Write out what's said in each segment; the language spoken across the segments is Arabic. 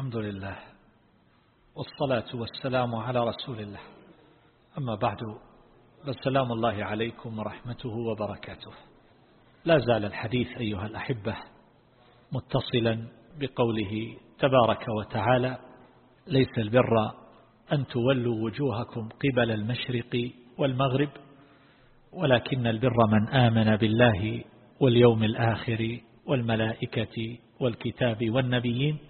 الحمد لله والصلاة والسلام على رسول الله. أما بعد فالسلام الله عليكم ورحمته وبركاته. لا زال الحديث أيها الأحبة متصلا بقوله تبارك وتعالى ليس البر أن تولوا وجوهكم قبل المشرق والمغرب ولكن البر من آمن بالله واليوم الآخر والملائكة والكتاب والنبيين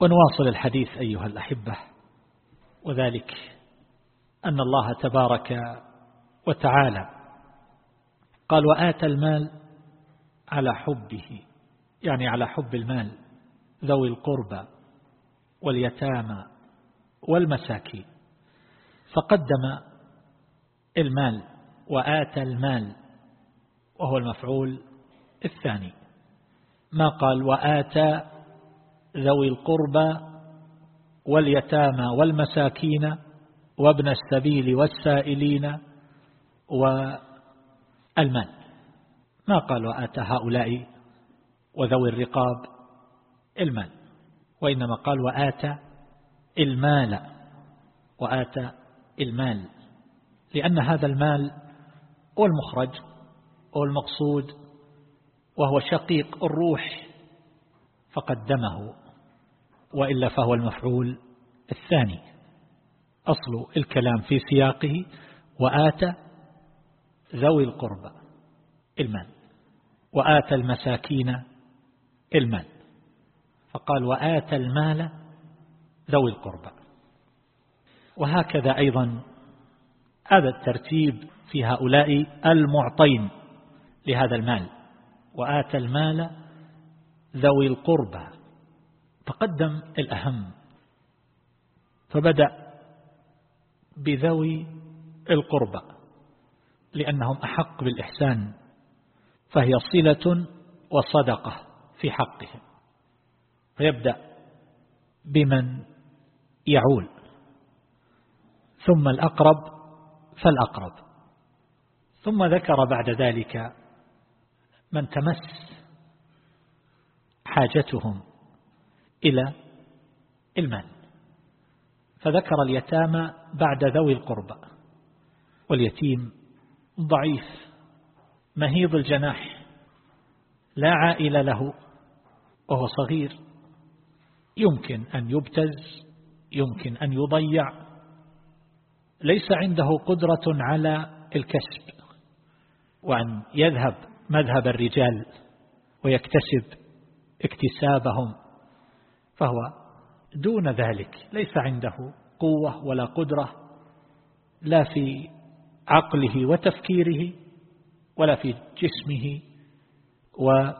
ونواصل الحديث أيها الأحبة. وذلك أن الله تبارك وتعالى قال وآتى المال على حبه. يعني على حب المال ذوي القربى واليتامى والمساكين. فقدم المال وآتى المال وهو المفعول الثاني. ما قال؟ وآتى ذوي القربى واليتامى والمساكين وابن السبيل والسائلين والمال. ما قال وآتى هؤلاء وذوي الرقاب المال؟ وإنما قال وآتى المال وآتى المال. لأن هذا المال هو المخرج هو المقصود وهو شقيق الروح فقدمه. وإلا فهو المفعول الثاني. أصل الكلام في سياقه وآتى ذوي القربى المال وآتى المساكين المال فقال وآتى المال ذوي القربى. وهكذا أيضا هذا الترتيب في هؤلاء المعطين لهذا المال وآتى المال ذوي القربى. فقدم الأهم. فبدأ بذوي القربى لأنهم أحق بالإحسان فهي صلة وصدقة في حقهم. فيبدأ بمن يعول ثم الأقرب فالأقرب. ثم ذكر بعد ذلك من تمس حاجتهم. إلى المال. فذكر اليتامى بعد ذوي القربى واليتيم ضعيف مهيض الجناح لا عائل له وهو صغير. يمكن أن يبتز يمكن أن يضيع. ليس عنده قدرة على الكسب وأن يذهب مذهب الرجال ويكتسب اكتسابهم. فهو دون ذلك ليس عنده قوة ولا قدرة لا في عقله وتفكيره ولا في جسمه وجسده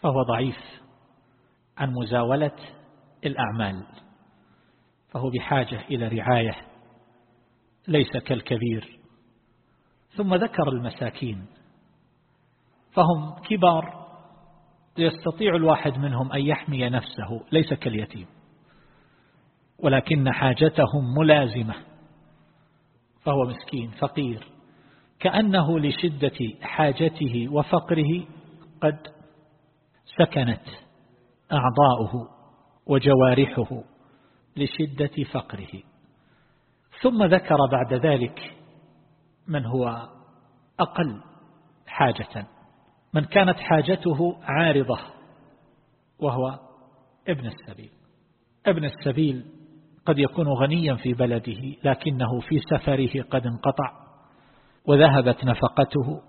فهو ضعيف عن مزاولة الأعمال فهو بحاجة إلى رعاية ليس كالكبير. ثم ذكر المساكين فهم كبار يستطيع الواحد منهم أن يحمي نفسه ليس كاليتيم. ولكن حاجتهم ملازمة. فهو مسكين فقير. كأنه لشدة حاجته وفقره قد سكنت أعضاؤه وجوارحه لشدة فقره. ثم ذكر بعد ذلك من هو أقل حاجة. من كانت حاجته عارضة وهو ابن السبيل. ابن السبيل قد يكون غنيا في بلده لكنه في سفره قد انقطع وذهبت نفقته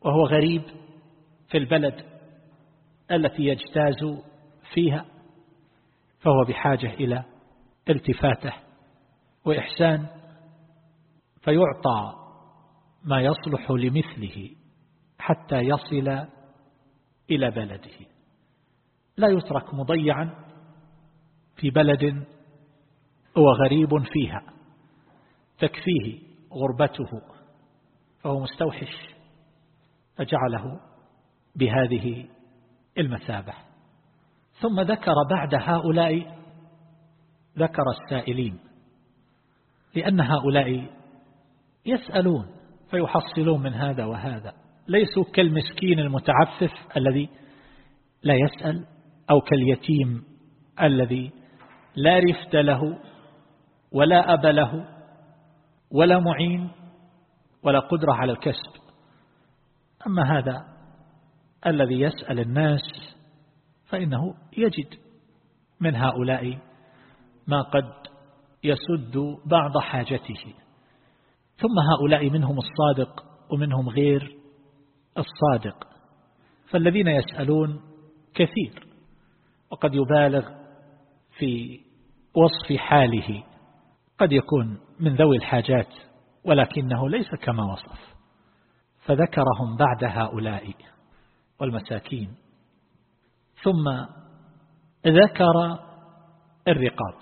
وهو غريب في البلد التي يجتاز فيها فهو بحاجة إلى التفاته وإحسان فيعطى ما يصلح لمثله. حتى يصل إلى بلده. لا يترك مضيعا في بلد هو غريب فيها. تكفيه غربته فهو مستوحش فجعله بهذه المثابة. ثم ذكر بعد هؤلاء ذكر السائلين لأن هؤلاء يسألون فيحصلون من هذا وهذا. ليسوا كالمسكين المتعفف الذي لا يسأل أو كاليتيم الذي لا رفد له ولا أب له ولا معين ولا قدرة على الكسب. أما هذا الذي يسأل الناس فإنه يجد من هؤلاء ما قد يسد بعض حاجته. ثم هؤلاء منهم الصادق ومنهم غير الصادق. فالذين يسألون كثير وقد يبالغ في وصف حاله. قد يكون من ذوي الحاجات ولكنه ليس كما وصف. فذكرهم بعد هؤلاء والمساكين. ثم ذكر الرقاب.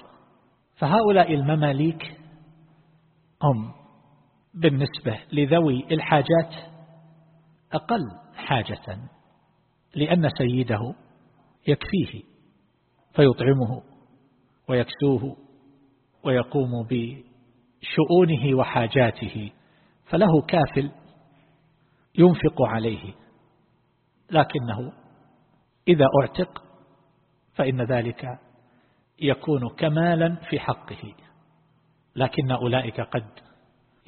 فهؤلاء المماليك هم بالنسبة لذوي الحاجات أقل حاجة لأن سيده يكفيه فيطعمه ويكسوه ويقوم بشؤونه وحاجاته فله كافل ينفق عليه. لكنه إذا أعتق فإن ذلك يكون كمالا في حقه لكن أولئك قد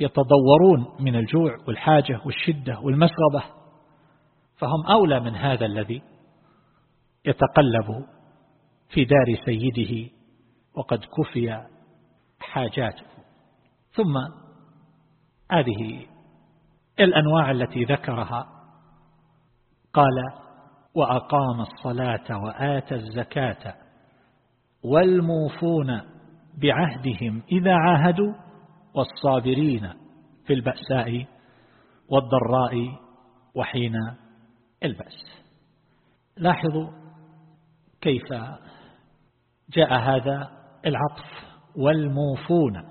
يتضورون من الجوع والحاجة والشدة والمسغبة فهم أولى من هذا الذي يتقلب في دار سيده وقد كفي حاجاته. ثم هذه الأنواع التي ذكرها قال وأقام الصلاة وآتى الزكاة والموفون بعهدهم إذا عاهدوا والصابرين في البأساء والضراء وحين البأس. لاحظوا كيف جاء هذا العطف والموفون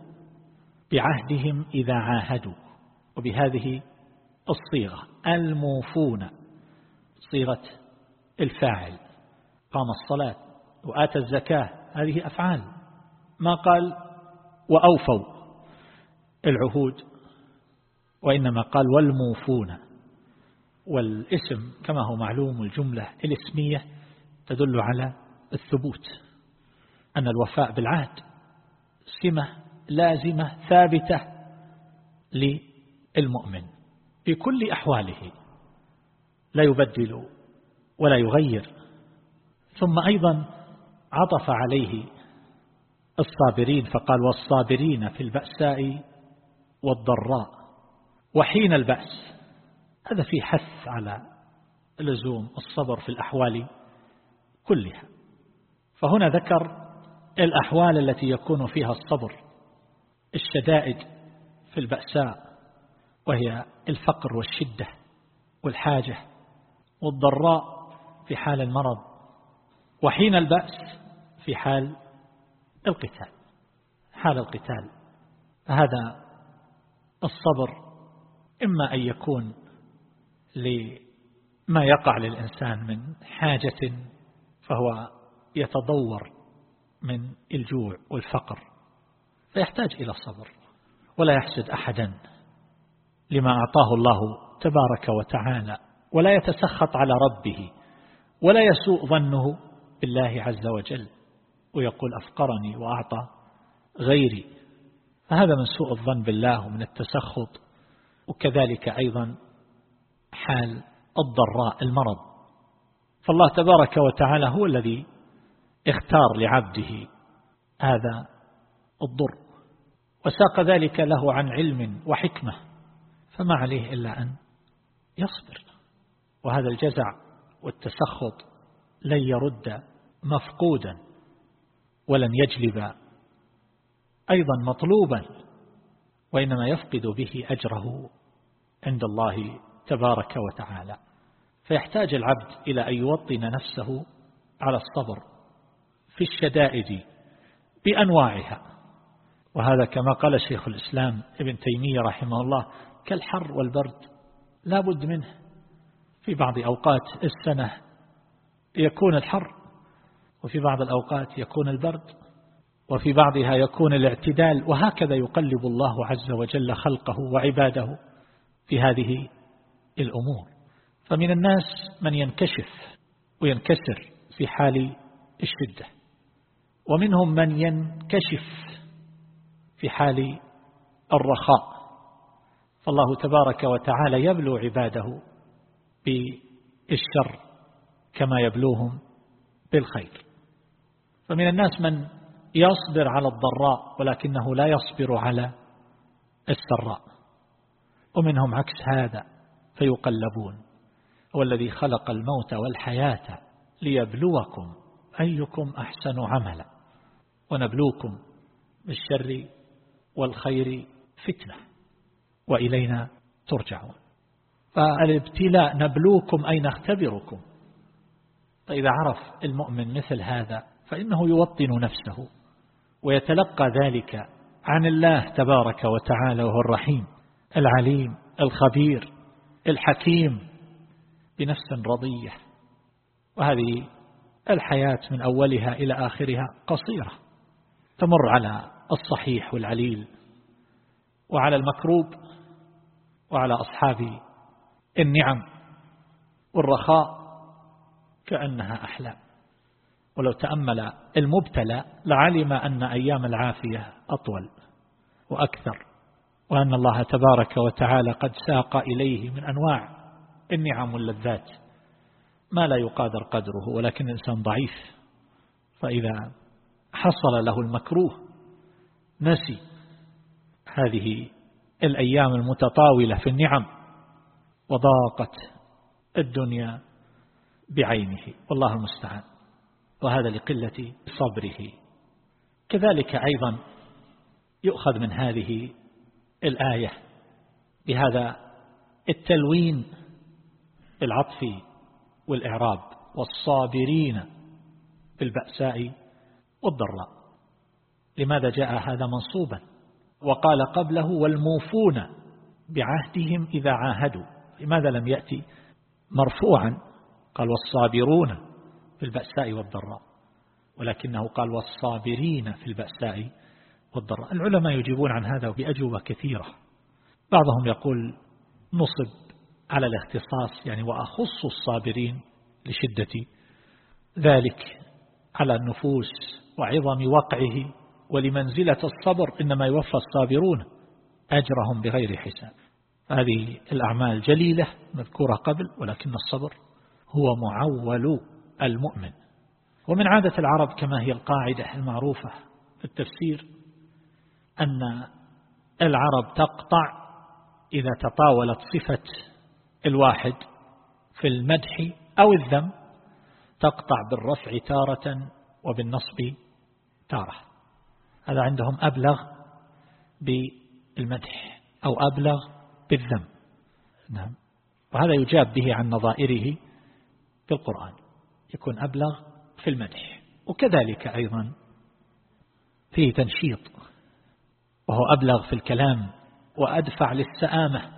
بعهدهم إذا عاهدوا وبهذه الصيغة الموفون صيغة الفاعل. قام الصلاة وآتى الزكاة هذه أفعال. ما قال وأوفوا. العهود وإنما قال والموفون والاسم كما هو معلوم الجملة الاسمية تدل على الثبوت أن الوفاء بالعهد سمة لازمة ثابتة للمؤمن في كل أحواله لا يبدل ولا يغير. ثم أيضا عطف عليه الصابرين فقال والصابرين في البأساء والضراء وحين البأس. هذا في حث على لزوم الصبر في الأحوال كلها. فهنا ذكر الأحوال التي يكون فيها الصبر الشدائد في البأساء وهي الفقر والشدة والحاجة والضراء في حال المرض وحين البأس في حال القتال حال القتال. هذا الصبر إما أن يكون لما يقع للإنسان من حاجة فهو يتضور من الجوع والفقر فيحتاج إلى الصبر ولا يحسد أحدا لما أعطاه الله تبارك وتعالى ولا يتسخط على ربه ولا يسوء ظنه بالله عز وجل ويقول أفقرني وأعطى غيري. فهذا من سوء الظن بالله ومن التسخط وكذلك أيضا حال الضراء المرض. فالله تبارك وتعالى هو الذي اختار لعبده هذا الضر. وساق ذلك له عن علم وحكمة فما عليه إلا أن يصبر. وهذا الجزع والتسخط لن يرد مفقودا ولن يجلب أيضا مطلوبا وإنما يفقد به أجره عند الله تبارك وتعالى. فيحتاج العبد إلى أن يوطن نفسه على الصبر في الشدائد بأنواعها. وهذا كما قال شيخ الإسلام ابن تيمية رحمه الله كالحر والبرد لا بد منه. في بعض أوقات السنة يكون الحر وفي بعض الأوقات يكون البرد. وفي بعضها يكون الاعتدال وهكذا يقلب الله عز وجل خلقه وعباده في هذه الأمور. فمن الناس من ينكشف وينكسر في حال الشدة ومنهم من ينكشف في حال الرخاء. فالله تبارك وتعالى يبلو عباده بالشر كما يبلوهم بالخير. فمن الناس من يصبر على الضراء ولكنه لا يصبر على السراء. ومنهم عكس هذا فيقلبون. هو الذي خلق الموت والحياة ليبلوكم أيكم أحسن عملا. ونبلوكم بالشر والخير فتنة. وإلينا ترجعون. فالابتلاء نبلوكم أي نختبركم. فإذا عرف المؤمن مثل هذا فإنه يوطن نفسه. ويتلقى ذلك عن الله تبارك وتعالى وهو الرحيم العليم الخبير الحكيم بنفس رضية. وهذه الحياة من أولها إلى آخرها قصيرة تمر على الصحيح والعليل وعلى المكروب وعلى أصحاب النعم والرخاء كأنها أحلام. ولو تأمل المبتلى لعلم أن أيام العافية أطول وأكثر وأن الله تبارك وتعالى قد ساق إليه من أنواع النعم واللذات. ما لا يقادر قدره ولكن الإنسان ضعيف. فإذا حصل له المكروه نسي هذه الأيام المتطاولة في النعم وضاقت الدنيا بعينه. والله المستعان. وهذا لقلة صبره. كذلك أيضا يؤخذ من هذه الآية بهذا التلوين بالعطف والإعراب والصابرين بالبأساء والضراء. لماذا جاء هذا منصوبا؟ وقال قبله والموفون بعهدهم إذا عاهدوا. لماذا لم يأتي مرفوعا؟ قال والصابرون في البأساء والضراء ولكنه قال والصابرين في البأساء والضراء. العلماء يجيبون عن هذا بأجوبة كثيرة. بعضهم يقول نصب على الاختصاص يعني وأخص الصابرين لشدة ذلك على النفوس وعظم وقعه ولمنزلة الصبر إنما يوفى الصابرون أجرهم بغير حساب. هذه الأعمال جليلة مذكورة قبل ولكن الصبر هو معول المؤمن. ومن عادة العرب كما هي القاعدة المعروفة في التفسير أن العرب تقطع إذا تطاولت صفة الواحد في المدح أو الذم تقطع بالرفع تارة وبالنصب تارة. هذا عندهم أبلغ بالمدح أو أبلغ بالذم. نعم. وهذا يجاب به عن نظائره في القرآن. يكون أبلغ في المدح. وكذلك أيضا فيه تنشيط وهو أبلغ في الكلام وأدفع للسآمة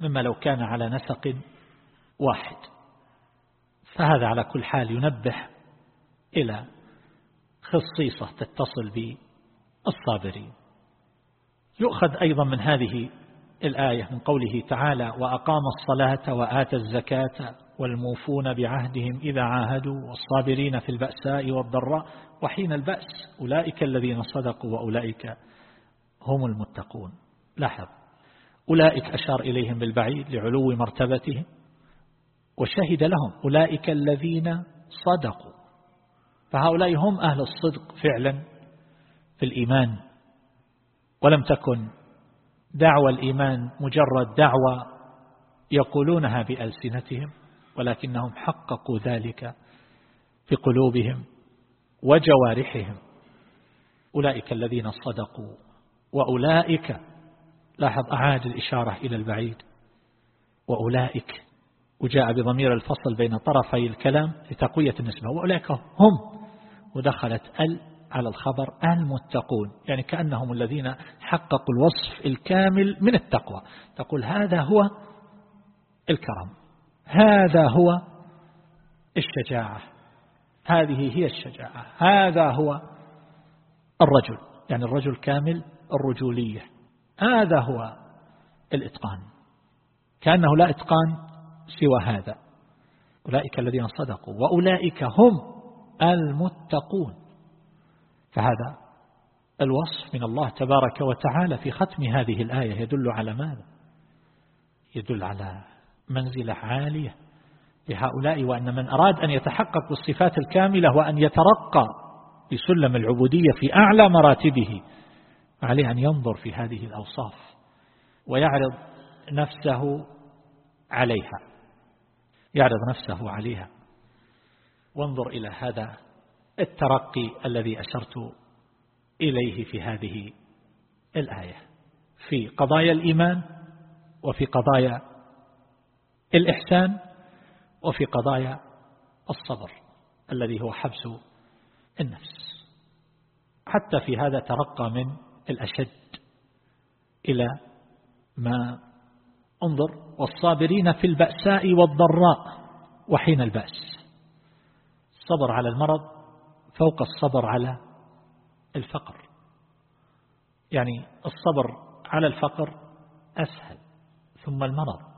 مما لو كان على نسق واحد. فهذا على كل حال ينبه إلى خصيصة تتصل بالصابرين. يؤخذ أيضا من هذه الآية من قوله تعالى وأقام الصلاة وآتى الزكاة والموفون بعهدهم إذا عاهدوا والصابرين في البأساء والضراء وحين البأس أولئك الذين صدقوا وأولئك هم المتقون. لاحظ أولئك أشار إليهم بالبعيد لعلو مرتبتهم وشهد لهم أولئك الذين صدقوا. فهؤلاء هم أهل الصدق فعلا في الإيمان. ولم تكن دعوة الإيمان مجرد دعوة يقولونها بألسنتهم. ولكنهم حققوا ذلك بقلوبهم وجوارحهم. أولئك الذين صدقوا وأولئك لاحظ أعاد الإشارة إلى البعيد وأولئك وجاء بضمير الفصل بين طرفي الكلام لتقوية النسبة وأولئك هم ودخلت ال على الخبر المتقون يعني كأنهم الذين حققوا الوصف الكامل من التقوى. تقول هذا هو الكرم. هذا هو الشجاعة. هذه هي الشجاعة. هذا هو الرجل يعني الرجل كامل الرجولية. هذا هو الإتقان. كأنه لا إتقان سوى هذا. أولئك الذين صدقوا وأولئك هم المتقون. فهذا الوصف من الله تبارك وتعالى في ختم هذه الآية. يدل على ماذا؟ يدل على منزلة عالية لهؤلاء وأن من أراد أن يتحقق بالصفات الكاملة وأن يترقى بسلم العبودية في أعلى مراتبه عليه أن ينظر في هذه الأوصاف ويعرض نفسه عليها. يعرض نفسه عليها. وانظر إلى هذا الترقي الذي أشرت إليه في هذه الآية. في قضايا الإيمان وفي قضايا الإحسان وفي قضايا الصبر الذي هو حبس النفس. حتى في هذا ترقى من الأشد إلى ما أنظر والصابرين في البأساء والضراء وحين البأس. الصبر على المرض فوق الصبر على الفقر. يعني الصبر على الفقر أسهل ثم المرض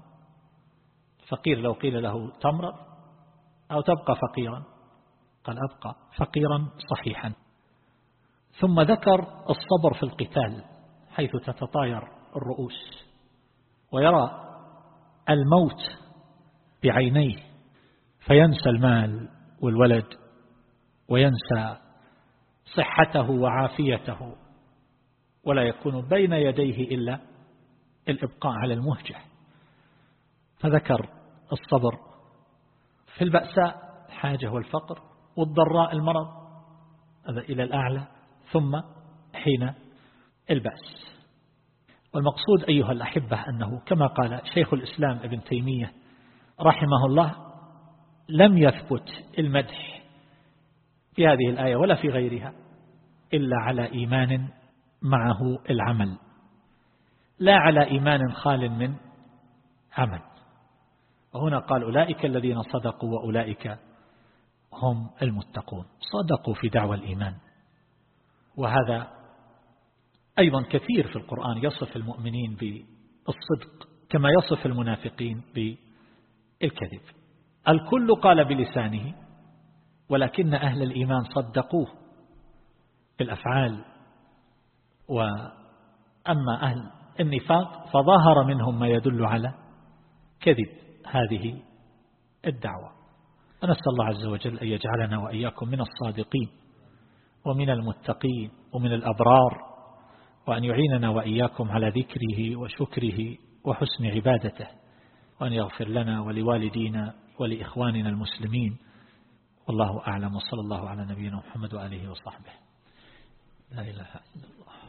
فقير لو قيل له تمرض أو تبقى فقيرا. قال أبقى فقيرا صحيحا. ثم ذكر الصبر في القتال حيث تتطاير الرؤوس ويرى الموت بعينيه فينسى المال والولد وينسى صحته وعافيته ولا يكون بين يديه إلا الإبقاء على المهجة فذكر الصبر. في البأساء حاجة والفقر والضراء المرض. هذا إلى الأعلى ثم حين البأس. والمقصود أيها الأحبة أنه كما قال شيخ الإسلام ابن تيمية رحمه الله لم يثبت المدح في هذه الآية ولا في غيرها إلا على إيمان معه العمل. لا على إيمان خال من عمل. وهنا قال أولئك الذين صدقوا وأولئك هم المتقون. صدقوا في دعوى الإيمان. وهذا أيضا كثير في القرآن يصف المؤمنين بالصدق كما يصف المنافقين بالكذب. الكل قال بلسانه ولكن أهل الإيمان صدقوه بالأفعال. وأما أهل النفاق فظهر منهم ما يدل على كذب. هذه الدعوة. ونسأل الله عز وجل أن يجعلنا وإياكم من الصادقين ومن المتقين ومن الأبرار وأن يعيننا وإياكم على ذكره وشكره وحسن عبادته وأن يغفر لنا ولوالدينا ولإخواننا المسلمين. والله أعلم وصلى الله على نبينا محمد وآله وصحبه. لا إله إلا الله.